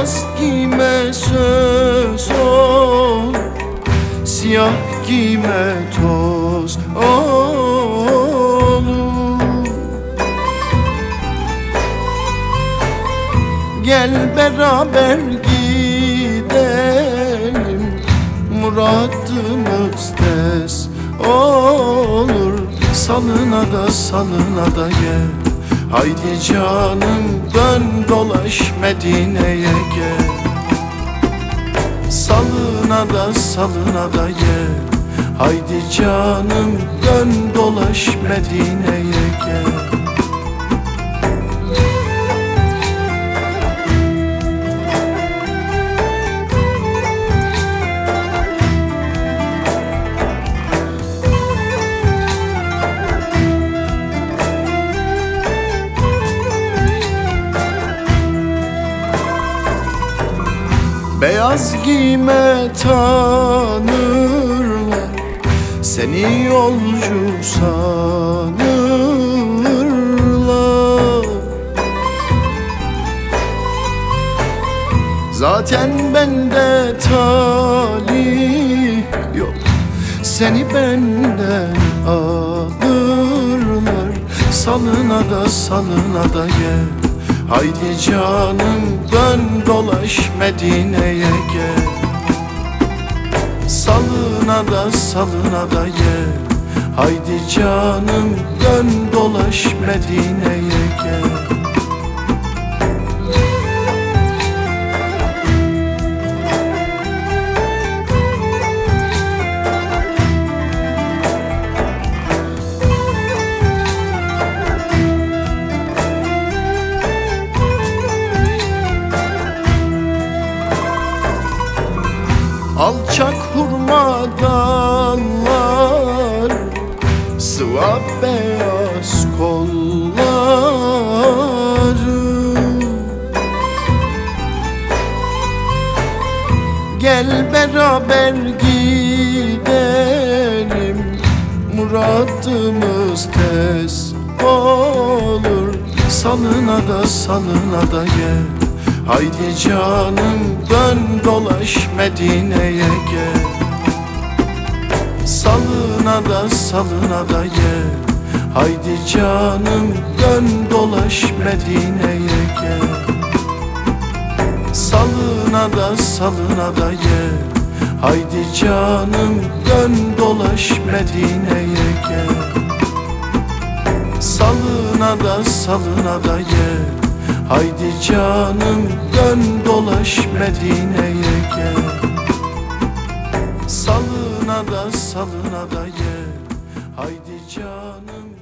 beyaz giyme söz ol. Siyah giyme toz olur. Gel beraber gidelim Muradımız tez olur. Salına da salına da gel. Haydi canım dön dolaş Medine'ye gel. Salına da salına da gel. Haydi canım dön dolaş Medine'ye Beyaz giyme tanırlar. Seni yolcu sanırlar. Zaten bende talih yok. Seni benden alırlar. Salına da salına da gel Haydi canım dön dolaş Medine'ye gel. Salına da salına da gel. Haydi canım dön dolaş Medine'ye gel Alçak hurma dallar Sıva beyaz kolları Gel beraber gidelim Muradımız tez olur. Salına da salına da gel Haydi canım dön dolaş Medine'ye gel. Salına da salına da gel. Haydi canım dön dolaş Medine'ye gel. Salına da salına da gel. Haydi canım dön dolaş Medine'ye gel. Salına da salına da gel Haydi canım dön dolaş Medine'ye gel. Salına da salına da gel. Haydi canım